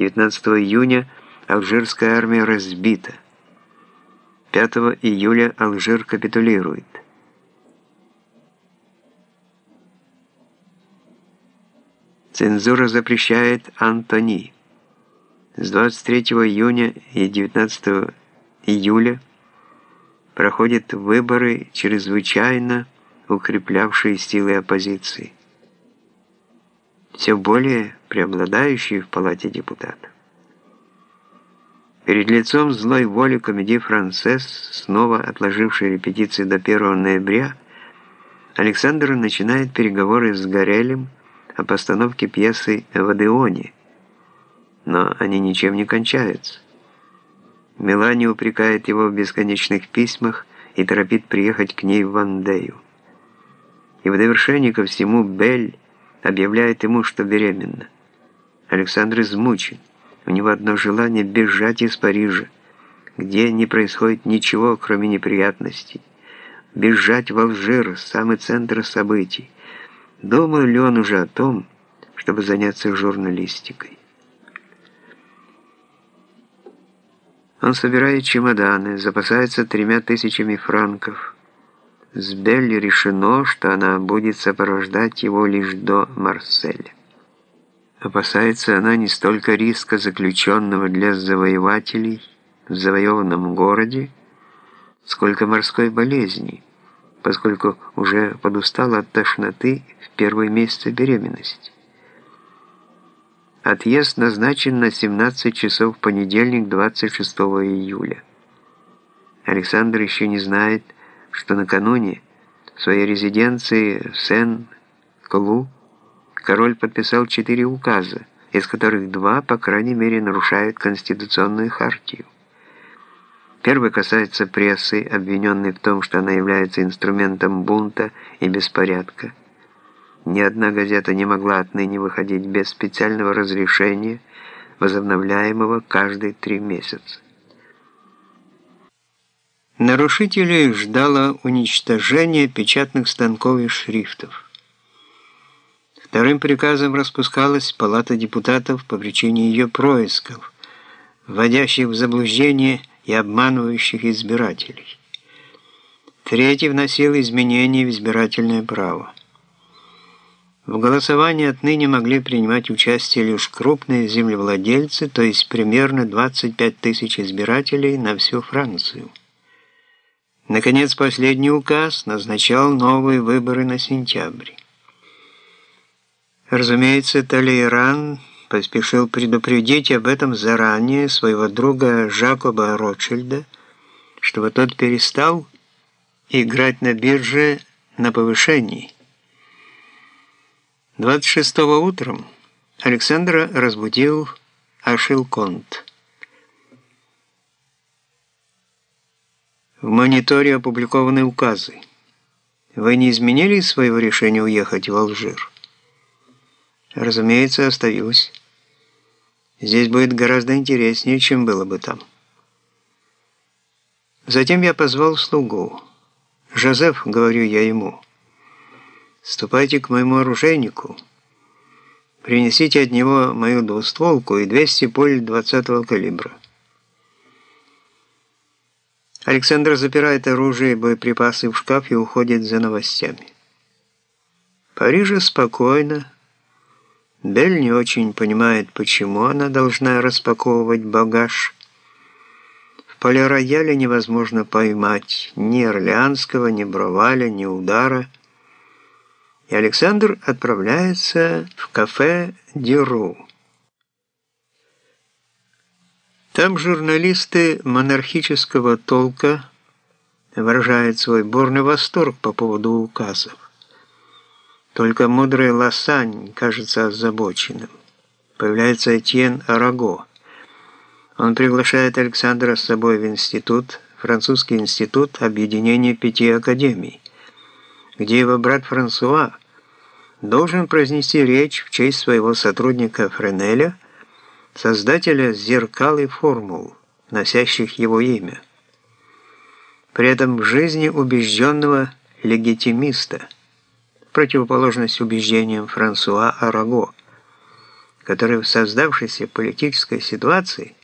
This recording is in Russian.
19 июня Алжирская армия разбита. 5 июля Алжир капитулирует. Цензура запрещает Антони. С 23 июня и 19 июля проходят выборы, чрезвычайно укреплявшие силы оппозиции, все более преобладающие в Палате депутатов. Перед лицом злой воли комедии «Францесс», снова отложившей репетиции до 1 ноября, Александр начинает переговоры с Горелем о постановке пьесы в Одеоне, но они ничем не кончаются. Мелани упрекает его в бесконечных письмах и торопит приехать к ней в Вандею. И в довершение ко всему Белль объявляет ему, что беременна. Александр измучен. У него одно желание бежать из Парижа, где не происходит ничего, кроме неприятностей. Бежать в Алжир, самый центр событий. Думал ли он уже о том, чтобы заняться журналистикой? Он собирает чемоданы, запасается тремя тысячами франков. С Белли решено, что она будет сопровождать его лишь до Марселя. Опасается она не столько риска заключенного для завоевателей в завоеванном городе, сколько морской болезни, поскольку уже подустала от тошноты в первые месяцы беременности. Отъезд назначен на 17 часов в понедельник, 26 июля. Александр еще не знает, что накануне в своей резиденции в Сен-Клу король подписал четыре указа, из которых два, по крайней мере, нарушают Конституционную хартию. Первый касается прессы, обвиненной в том, что она является инструментом бунта и беспорядка. Ни одна газета не могла отныне выходить без специального разрешения, возобновляемого каждые три месяца. Нарушителей ждало уничтожение печатных станков и шрифтов. Вторым приказом распускалась Палата депутатов по причине ее происков, вводящих в заблуждение и обманывающих избирателей. Третий вносил изменения в избирательное право. В голосовании отныне могли принимать участие лишь крупные землевладельцы, то есть примерно 25 тысяч избирателей на всю Францию. Наконец, последний указ назначал новые выборы на сентябрь. Разумеется, Талейран поспешил предупредить об этом заранее своего друга Жакоба Ротшильда, чтобы тот перестал играть на бирже на повышении. 26 утром Александра разбудил Ашилконт. В мониторе опубликованы указы. Вы не изменили своего решения уехать в Алжир? Разумеется, остаюсь. Здесь будет гораздо интереснее, чем было бы там. Затем я позвал слугу. «Жозеф», — говорю я ему, — Ступайте к моему оружейнику. Принесите от него мою двустволку и 200 пуль 20-го калибра. Александр запирает оружие и боеприпасы в шкаф и уходит за новостями. В Париже спокойно. Бель не очень понимает, почему она должна распаковывать багаж. В полирояле невозможно поймать ни Орлеанского, ни Броваля, ни Удара – и Александр отправляется в кафе «Диру». Там журналисты монархического толка выражают свой бурный восторг по поводу указов. Только мудрый Лассань кажется озабоченным. Появляется Этьен Араго. Он приглашает Александра с собой в институт, французский институт объединения пяти академий, где его брат Франсуа должен произнести речь в честь своего сотрудника Френеля, создателя зеркал и формул, носящих его имя. При этом в жизни убежденного легитимиста, противоположность убеждениям Франсуа Араго, который в создавшейся политической ситуации